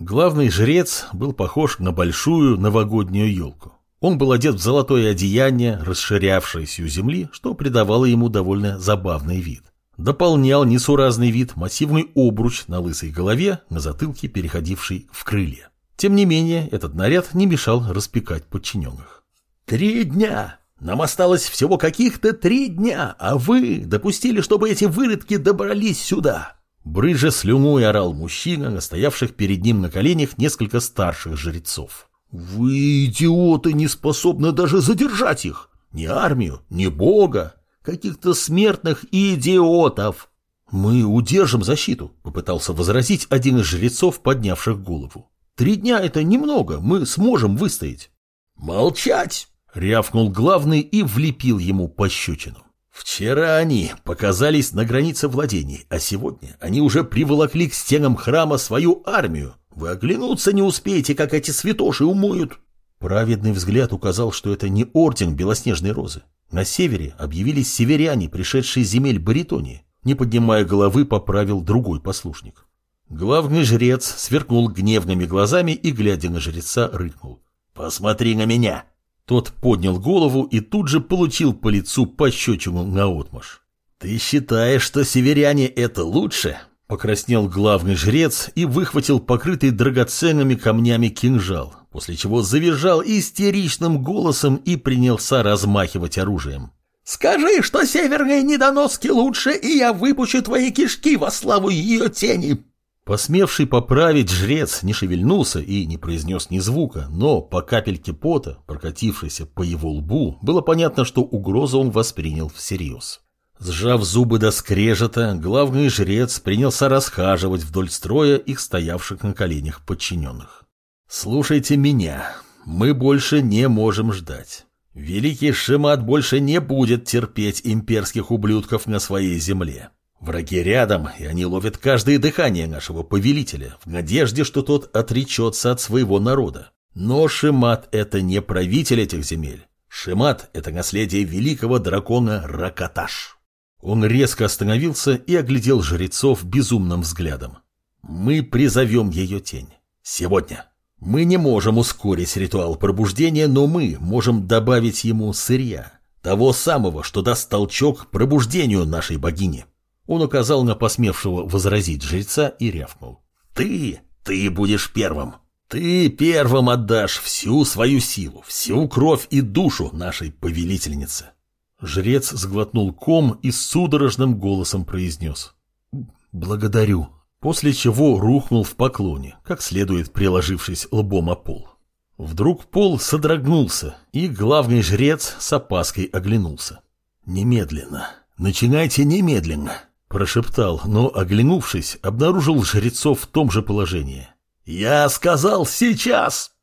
Главный жрец был похож на большую новогоднюю елку. Он был одет в золотое одеяние, расширявшееся у земли, что придавало ему довольно забавный вид. Дополнял несуразный вид массивный обруч на лысой голове, на затылке переходивший в крылья. Тем не менее, этот наряд не мешал распекать подчиненных. «Три дня! Нам осталось всего каких-то три дня, а вы допустили, чтобы эти выродки добрались сюда!» Брыжа слюной орал мужчина, настоявших перед ним на коленях несколько старших жрецов. «Вы, идиоты, не способны даже задержать их! Ни армию, ни бога! Каких-то смертных идиотов!» «Мы удержим защиту», — попытался возразить один из жрецов, поднявших голову. «Три дня — это немного, мы сможем выстоять». «Молчать!» — рявкнул главный и влепил ему пощечину. Вчера они показались на границе владений, а сегодня они уже приволокли к стенам храма свою армию. Вы оглянуться не успеете, как эти святоши умоют. Праведный взгляд указал, что это не орден Белоснежной Розы. На севере объявились северяне, пришедшие с земель Баритонии. Не поднимая головы, поправил другой послушник. Главный жрец сверкнул гневными глазами и, глядя на жреца, рыкнул. «Посмотри на меня!» Тот поднял голову и тут же получил по лицу пощечину наотмашь. «Ты считаешь, что северяне это лучше?» Покраснел главный жрец и выхватил покрытый драгоценными камнями кинжал, после чего завизжал истеричным голосом и принялся размахивать оружием. «Скажи, что северные недоноски лучше, и я выпущу твои кишки во славу ее тени!» Посмевший поправить жрец не шевельнулся и не произнес ни звука, но по капельке пота, прокатившейся по его лбу, было понятно, что угрозу он воспринял всерьез. Сжав зубы до скрежета, главный жрец принялся расхаживать вдоль строя их стоявших на коленях подчиненных. «Слушайте меня, мы больше не можем ждать. Великий Шимат больше не будет терпеть имперских ублюдков на своей земле. Враги рядом, и они ловят каждое дыхание нашего повелителя, в надежде, что тот отречется от своего народа. Но Шимат — это не правитель этих земель. Шимат — это наследие великого дракона Ракаташ. Он резко остановился и оглядел жрецов безумным взглядом. Мы призовем ее тень. Сегодня. Мы не можем ускорить ритуал пробуждения, но мы можем добавить ему сырья. Того самого, что даст толчок пробуждению нашей богини. Он указал на посмевшего возразить жреца и рявкнул. «Ты, ты будешь первым. Ты первым отдашь всю свою силу, всю кровь и душу нашей повелительнице». Жрец сглотнул ком и судорожным голосом произнес. «Благодарю», после чего рухнул в поклоне, как следует приложившись лбом о пол. Вдруг пол содрогнулся, и главный жрец с опаской оглянулся. «Немедленно! Начинайте немедленно!» Прошептал, но, оглянувшись, обнаружил жрецов в том же положении. «Я сказал сейчас!»